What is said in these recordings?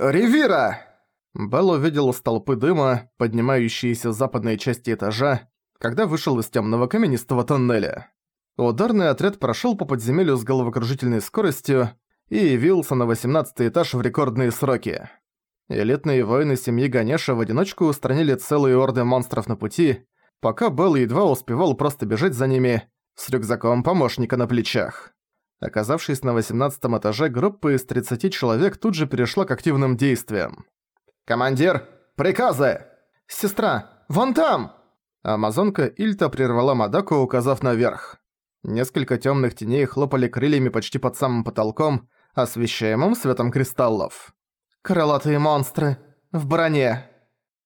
«Ривира!» Белл увидел столпы дыма, поднимающиеся с западной части этажа, когда вышел из темного каменистого тоннеля. Ударный отряд прошел по подземелью с головокружительной скоростью и явился на 18 этаж в рекордные сроки. Элитные воины семьи Ганеша в одиночку устранили целые орды монстров на пути, пока Белл едва успевал просто бежать за ними с рюкзаком помощника на плечах. Оказавшись на 18 этаже, группа из 30 человек тут же перешла к активным действиям. «Командир, приказы! Сестра, вон там!» Амазонка Ильта прервала Мадаку, указав наверх. Несколько темных теней хлопали крыльями почти под самым потолком, освещаемым светом кристаллов. «Крылатые монстры! В броне!»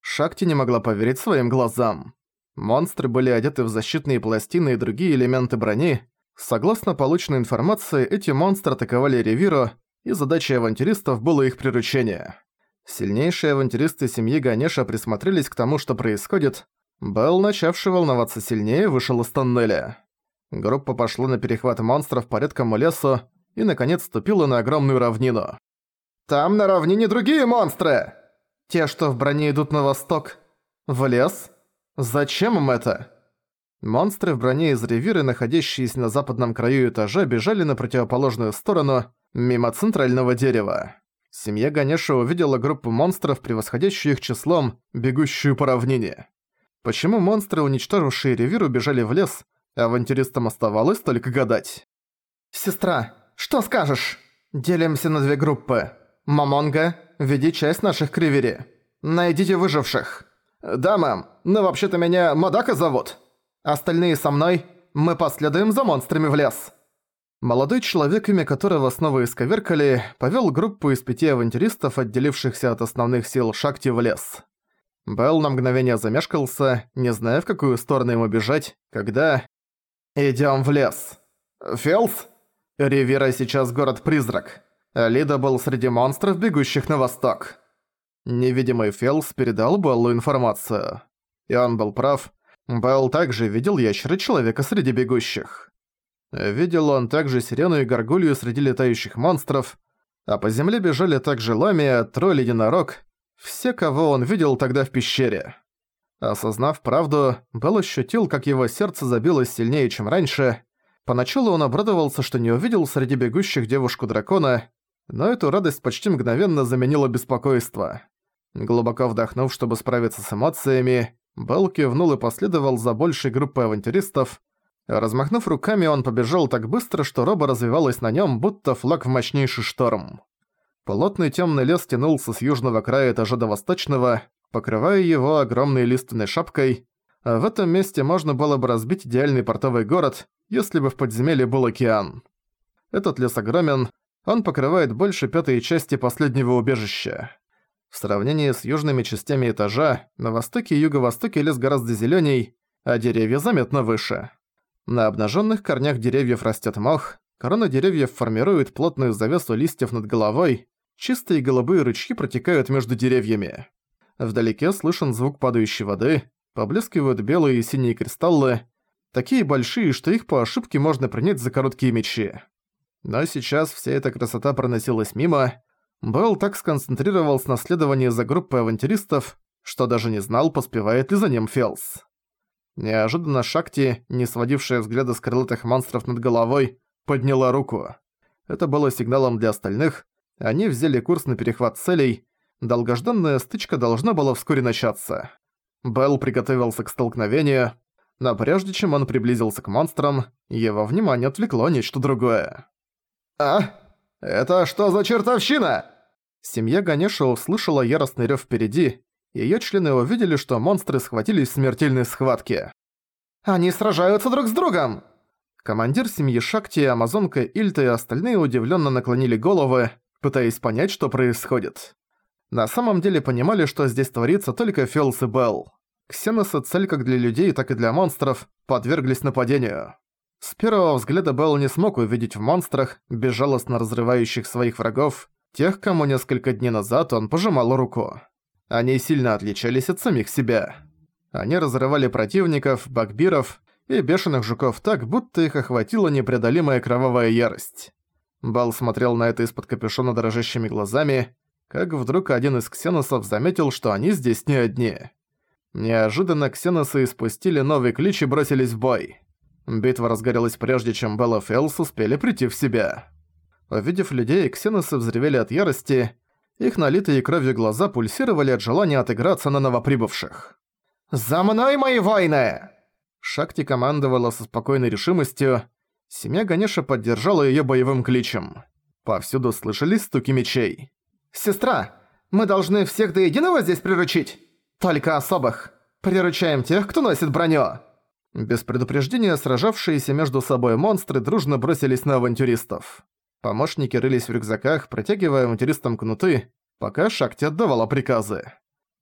Шакти не могла поверить своим глазам. Монстры были одеты в защитные пластины и другие элементы брони. Согласно полученной информации, эти монстры атаковали Ревиру, и задачей авантюристов было их приручение. Сильнейшие авантюристы семьи Ганеша присмотрелись к тому, что происходит. Белл, начавший волноваться сильнее, вышел из тоннеля. Группа пошла на перехват монстров по редкому лесу и, наконец, ступила на огромную равнину. «Там на равнине другие монстры!» «Те, что в броне идут на восток. В лес? Зачем им это?» Монстры в броне из ревиры, находящиеся на западном краю этажа, бежали на противоположную сторону, мимо центрального дерева. Семья Ганеша увидела группу монстров, превосходящую их числом, бегущую по равнине. Почему монстры, уничтожившие ревир, убежали в лес, авантюристам оставалось только гадать. «Сестра, что скажешь? Делимся на две группы. Мамонга, веди часть наших к. Найдите выживших». «Да, мэм, но вообще-то меня Мадака зовут». «Остальные со мной, мы последуем за монстрами в лес». Молодой человек, имя которого снова исковеркали, повёл группу из пяти авантюристов, отделившихся от основных сил Шакти в лес. Белл на мгновение замешкался, не зная, в какую сторону ему бежать, когда... «Идём в лес». «Фелс?» «Ривера сейчас город-призрак. Лида был среди монстров, бегущих на восток». Невидимый Фелс передал Беллу информацию. И он был прав. Белл также видел ящера-человека среди бегущих. Видел он также сирену и горгулью среди летающих монстров, а по земле бежали также ламия, тролль-единорог, все, кого он видел тогда в пещере. Осознав правду, Белл ощутил, как его сердце забилось сильнее, чем раньше. Поначалу он обрадовался, что не увидел среди бегущих девушку-дракона, но эту радость почти мгновенно заменила беспокойство. Глубоко вдохнув, чтобы справиться с эмоциями, Белл кивнул и последовал за большей группой авантюристов, Размахнув руками, он побежал так быстро, что роба развивалась на нем, будто флаг в мощнейший шторм. Плотный темный лес тянулся с южного края этажа до восточного, покрывая его огромной лиственной шапкой. А в этом месте можно было бы разбить идеальный портовый город, если бы в подземелье был океан. Этот лес огромен, он покрывает больше пятой части последнего убежища. В сравнении с южными частями этажа, на востоке и юго-востоке лес гораздо зеленей, а деревья заметно выше. На обнаженных корнях деревьев растет мох, корона деревьев формирует плотную завесу листьев над головой, чистые голубые ручьи протекают между деревьями. Вдалеке слышен звук падающей воды, поблескивают белые и синие кристаллы, такие большие, что их по ошибке можно принять за короткие мечи. Но сейчас вся эта красота проносилась мимо. Белл так сконцентрировался на следовании за группой авантюристов, что даже не знал, поспевает ли за ним Фелс. Неожиданно Шакти, не сводившая взгляда с крылатых монстров над головой, подняла руку. Это было сигналом для остальных. Они взяли курс на перехват целей. Долгожданная стычка должна была вскоре начаться. Белл приготовился к столкновению, но прежде чем он приблизился к монстрам, его внимание отвлекло нечто другое. «А? Это что за чертовщина?» Семья Ганеша услышала яростный рёв впереди Её члены увидели, что монстры схватились в смертельной схватке. «Они сражаются друг с другом!» Командир семьи Шакти, Амазонка Ильта и остальные удивлённо наклонили головы, пытаясь понять, что происходит. На самом деле понимали, что здесь творится только Фелс и Белл. Ксеносы, цель как для людей, так и для монстров, подверглись нападению. С первого взгляда Белл не смог увидеть в монстрах, безжалостно разрывающих своих врагов, тех, кому несколько дней назад он пожимал руку. Они сильно отличались от самих себя. Они разрывали противников, багбиров и бешеных жуков так, будто их охватила непреодолимая кровавая ярость. Бал смотрел на это из-под капюшона дрожащими глазами. как вдруг один из ксеносов заметил, что они здесь не одни. Неожиданно ксеносы испустили новый клич и бросились в бой. Битва разгорелась прежде, чем Белла Фелс успели прийти в себя. Увидев людей, ксеносы взревели от ярости, их налитые кровью глаза пульсировали от желания отыграться на новоприбывших. «За мной, мои воины!» Шакти командовала со спокойной решимостью. Семья Ганеша поддержала её боевым кличем. Повсюду слышались стуки мечей. «Сестра, мы должны всех до единого здесь приручить? Только особых. Приручаем тех, кто носит броню!» Без предупреждения сражавшиеся между собой монстры дружно бросились на авантюристов. Помощники рылись в рюкзаках, протягивая авантюристам кнуты, пока Шакти отдавала приказы.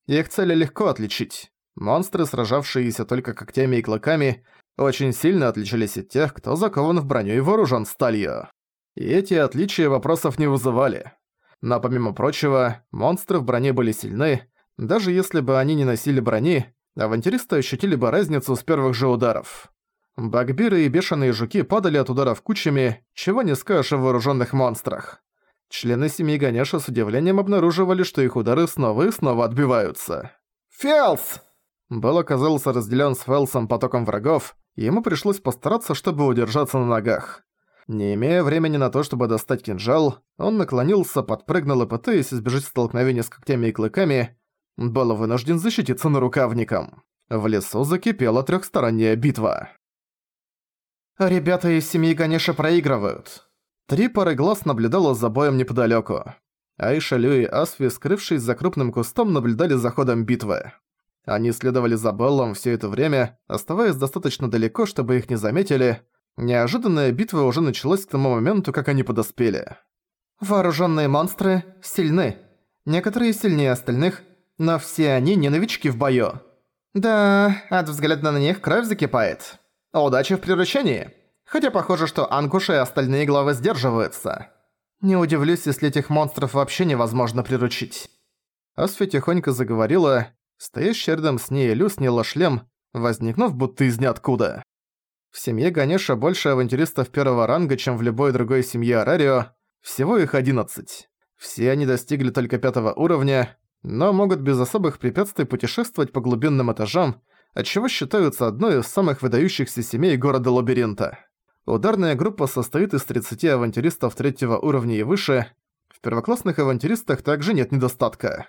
Их цели легко отличить. Монстры, сражавшиеся только когтями и клыками, очень сильно отличались от тех, кто закован в броню и вооружен сталью. И эти отличия вопросов не вызывали. Но помимо прочего, монстры в броне были сильны, даже если бы они не носили брони, авантюристы ощутили бы разницу с первых же ударов. Багбиры и бешеные жуки падали от ударов кучами, чего не скажешь о вооруженных монстрах. Члены семьи Ганеша с удивлением обнаруживали, что их удары снова и снова отбиваются. «Фелс!» Белл оказался разделен с Фелсом потоком врагов, и ему пришлось постараться, чтобы удержаться на ногах. Не имея времени на то, чтобы достать кинжал, он наклонился, подпрыгнул и пытаясь избежать столкновения с когтями и клыками, был вынужден защититься нарукавником. В лесу закипела трехсторонняя битва. Ребята из семьи Ганеша проигрывают. Три пары глаз наблюдала за боем неподалеку. Айша, Лю и Асфи, скрывшись за крупным кустом, наблюдали за ходом битвы. Они следовали за Беллом все это время, оставаясь достаточно далеко, чтобы их не заметили, Неожиданная битва уже началась к тому моменту, как они подоспели. Вооруженные монстры сильны. Некоторые сильнее остальных, но все они не новички в бою. Да, от взгляда на них кровь закипает. Удачи в приручении. Хотя похоже, что Ангуш и остальные главы сдерживаются. Не удивлюсь, если этих монстров вообще невозможно приручить. Асфи тихонько заговорила, стоящий рядом с ней Лю сняла шлем, возникнув будто из ниоткуда. В семье Ганеша больше авантюристов первого ранга, чем в любой другой семье Арарио, всего их 11. Все они достигли только пятого уровня, но могут без особых препятствий путешествовать по глубинным этажам, отчего считаются одной из самых выдающихся семей города-лабиринта. Ударная группа состоит из 30 авантюристов третьего уровня и выше, в первоклассных авантюристах также нет недостатка.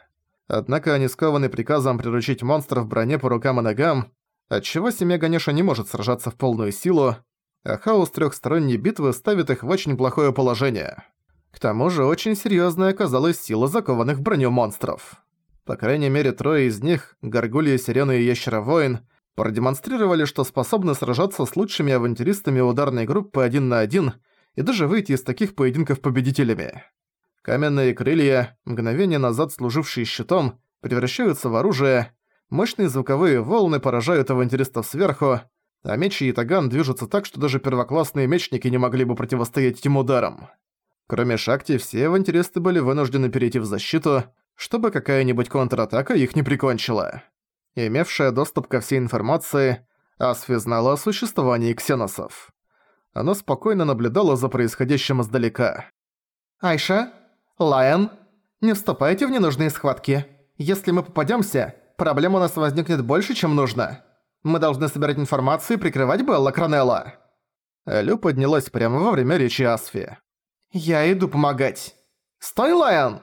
Однако они скованы приказом приручить монстров в броне по рукам и ногам, отчего семья Ганеша не может сражаться в полную силу, а хаос трехсторонней битвы ставит их в очень плохое положение. К тому же очень серьезная оказалась сила закованных в броню монстров. По крайней мере, трое из них, Горгулья, Сирена и Ящеровоин, продемонстрировали, что способны сражаться с лучшими авантюристами ударной группы один на один и даже выйти из таких поединков победителями. Каменные крылья, мгновение назад служившие щитом, превращаются в оружие, Мощные звуковые волны поражают авантюристов сверху, а мечи и таган движутся так, что даже первоклассные мечники не могли бы противостоять этим ударам. Кроме Шакти, все авантюристы были вынуждены перейти в защиту, чтобы какая-нибудь контратака их не прикончила. Имевшая доступ ко всей информации, Асфи знала о существовании ксеносов. Она спокойно наблюдала за происходящим издалека. «Айша? Лайон? Не вступайте в ненужные схватки. Если мы попадёмся, проблем у нас возникнет больше, чем нужно. Мы должны собирать информацию и прикрывать Белла Кронелла». Лю поднялась прямо во время речи Асфи. «Я иду помогать. Стой, Лайон!»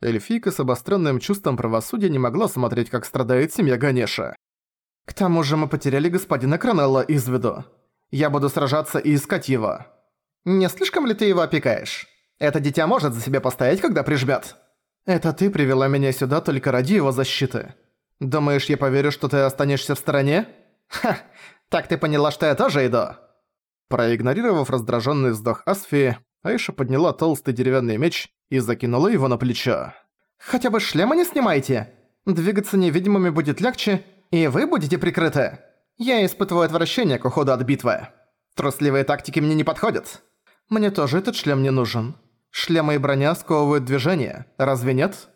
Эльфийка с обостренным чувством правосудия не могла смотреть, как страдает семья Ганеша. «К тому же мы потеряли господина Кронелла из виду. Я буду сражаться и искать его. Не слишком ли ты его опекаешь? Это дитя может за себя постоять, когда прижмёт?» «Это ты привела меня сюда только ради его защиты. Думаешь, я поверю, что ты останешься в стороне? Ха, так ты поняла, что я тоже иду?» Проигнорировав раздраженный вздох Асфи, Айша подняла толстый деревянный меч и закинула его на плечо. «Хотя бы шлема не снимайте! Двигаться невидимыми будет легче, и вы будете прикрыты. Я испытываю отвращение к уходу от битвы. Трусливые тактики мне не подходят. Мне тоже этот шлем не нужен. Шлемы и броня сковывают движение, разве нет?»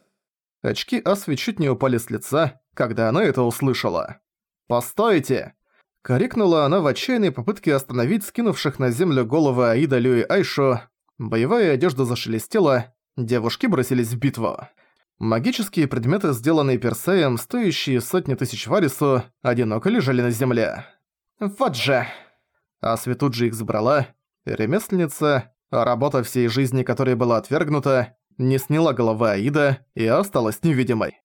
Очки Асви чуть не упали с лица, когда она это услышала. «Постойте!» Крикнула она в отчаянной попытке остановить скинувших на землю головы Аида, Лю и Айшу. Боевая одежда зашелестела, девушки бросились в битву. Магические предметы, сделанные Персеем, стоящие сотни тысяч варису, одиноко лежали на земле. «Вот же!» Асви тут же их забрала. Ремесленница, работа всей жизни которой была отвергнута, не сняла головы Аида и осталась невидимой.